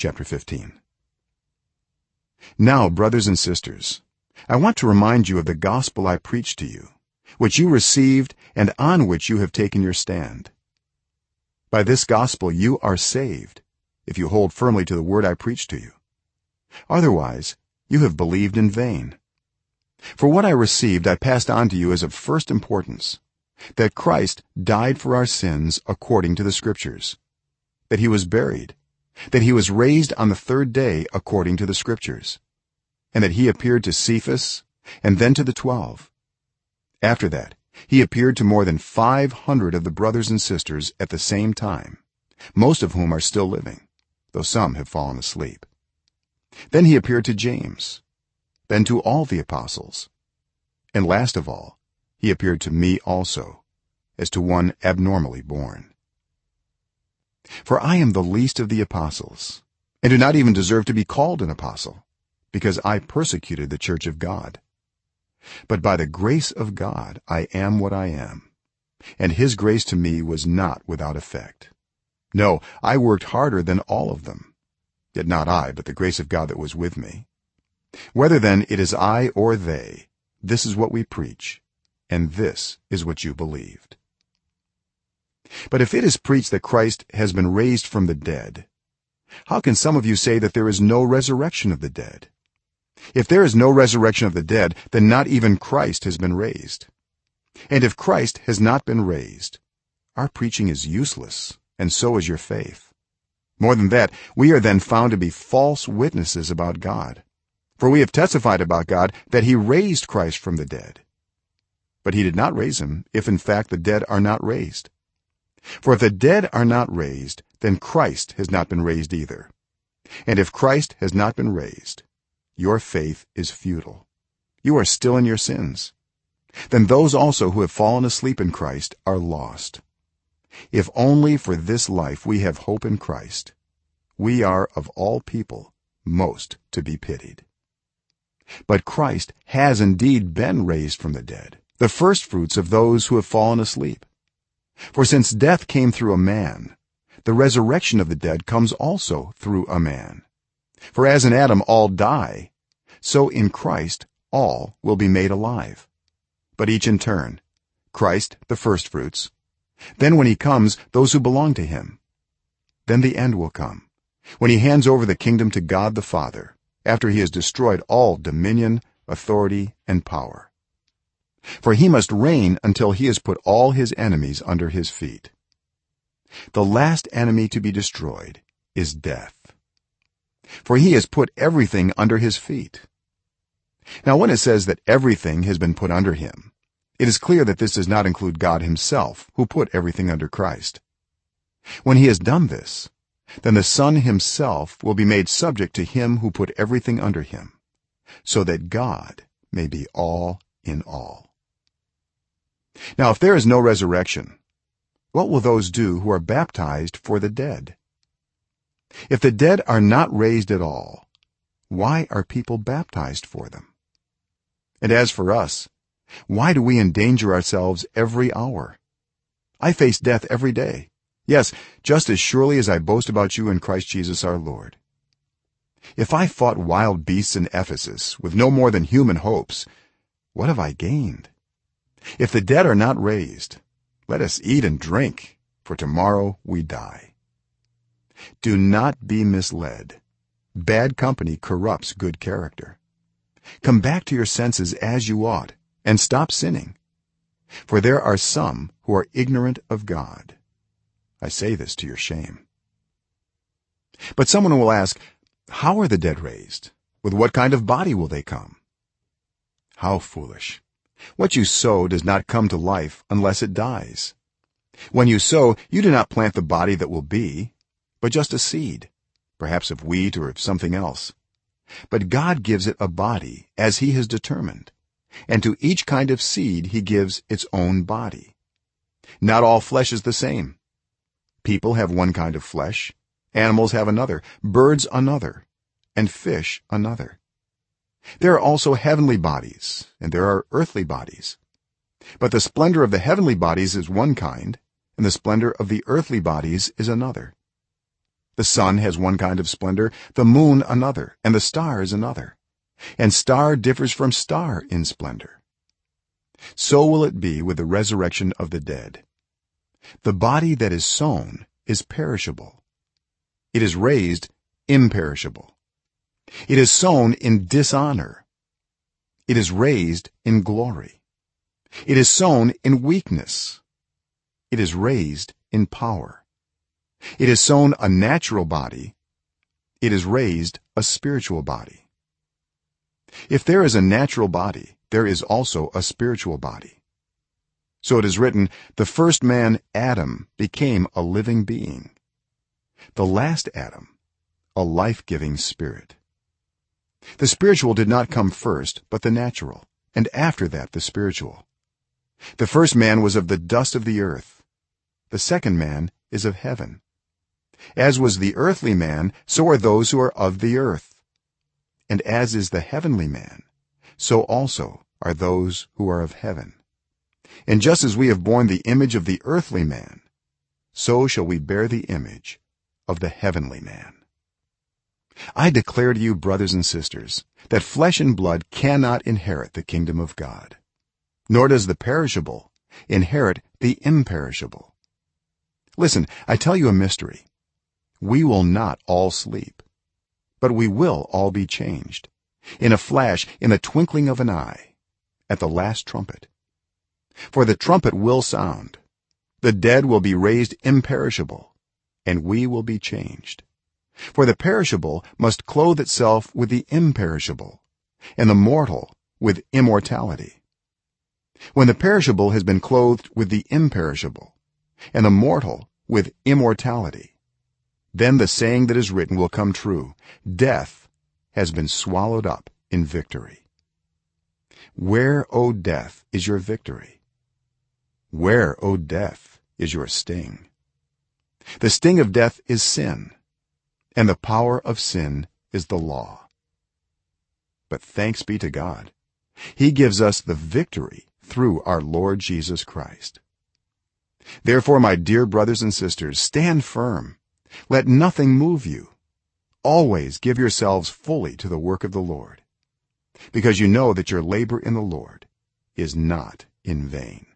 chapter 15 now brothers and sisters i want to remind you of the gospel i preached to you which you received and on which you have taken your stand. By this gospel you are saved if you hold firmly to the word i preached to you. Otherwise you have believed in vain. For what i received i passed on to you as of first importance that christ died for our sins according to the scriptures that he was buried that he was raised on the third day according to the scriptures and that he appeared to cephas and then to the 12 after that he appeared to more than 500 of the brothers and sisters at the same time most of whom are still living though some have fallen asleep. Then he appeared to james then to all the apostles and last of all he appeared to me also as to one abnormally born for i am the least of the apostles and do not even deserve to be called an apostle because i persecuted the church of god. But by the grace of god i am what i am and his grace to me was not without effect. No i worked harder than all of them yet not i but the grace of god that was with me. Whether then it is i or they this is what we preach and this is what you believed but if it is preached that Christ has been raised from the dead how can some of you say that there is no resurrection of the dead? If there is no resurrection of the dead then not even Christ has been raised. And if Christ has not been raised our preaching is useless and so is your faith. More than that we are then found to be false witnesses about God. For we have testified about God that he raised Christ from the dead. But he did not raise him if in fact the dead are not raised for if the dead are not raised then Christ has not been raised either. And if Christ has not been raised your faith is futile. You are still in your sins. Then those also who have fallen asleep in Christ are lost. If only for this life we have hope in Christ we are of all people most to be pitied. But Christ has indeed been raised from the dead the first fruits of those who have fallen asleep for since death came through a man the resurrection of the dead comes also through a man. For as in adam all die so in christ all will be made alive. But each in turn christ the first fruits then when he comes those who belong to him. Then the end will come when he hands over the kingdom to god the father after he has destroyed all dominion authority and power for he must reign until he has put all his enemies under his feet. The last enemy to be destroyed is death. For he has put everything under his feet. Now when it says that everything has been put under him it is clear that this does not include god himself who put everything under christ. When he has done this then the son himself will be made subject to him who put everything under him so that god may be all in all now if there is no resurrection what will those do who are baptized for the dead? If the dead are not raised at all why are people baptized for them? And as for us why do we endanger ourselves every hour? I face death every day. Yes just as surely as i boast about you in Christ Jesus our Lord. If i fought wild beasts in ephesus with no more than human hopes what have i gained if the dead are not raised let us eat and drink for tomorrow we die. Do not be misled. Bad company corrupts good character. Come back to your senses as you ought and stop sinning. For there are some who are ignorant of god. I say this to your shame. But someone will ask how are the dead raised? With what kind of body will they come? How foolish what you sow does not come to life unless it dies. When you sow you do not plant the body that will be but just a seed perhaps of wheat or of something else. But god gives it a body as he has determined and to each kind of seed he gives its own body. Not all flesh is the same. People have one kind of flesh animals have another birds another and fish another there are also heavenly bodies and there are earthly bodies. But the splendor of the heavenly bodies is one kind and the splendor of the earthly bodies is another. The sun has one kind of splendor the moon another and the stars another. And star differs from star in splendor. So will it be with the resurrection of the dead. The body that is sown is perishable. It is raised imperishable it is sown in dishonor. It is raised in glory. It is sown in weakness. It is raised in power. It is sown a natural body. It is raised a spiritual body. If there is a natural body there is also a spiritual body. So it is written the first man adam became a living being. The last adam a life-giving spirit the spiritual did not come first but the natural and after that the spiritual. The first man was of the dust of the earth. The second man is of heaven. As was the earthly man so are those who are of the earth. And as is the heavenly man so also are those who are of heaven. And just as we have borne the image of the earthly man so shall we bear the image of the heavenly man i declare to you brothers and sisters that flesh and blood cannot inherit the kingdom of god nor does the perishable inherit the imperishable. Listen i tell you a mystery. We will not all sleep but we will all be changed in a flash in the twinkling of an eye at the last trumpet. For the trumpet will sound the dead will be raised imperishable and we will be changed for the perishable must clothe itself with the imperishable and the mortal with immortality. When the perishable has been clothed with the imperishable and the mortal with immortality then the saying that is written will come true. Death has been swallowed up in victory. Where o death is your victory? Where o death is your sting? The sting of death is sin and the power of sin is the law. But thanks be to god he gives us the victory through our lord jesus christ. Therefore my dear brothers and sisters stand firm. Let nothing move you. Always give yourselves fully to the work of the lord because you know that your labor in the lord is not in vain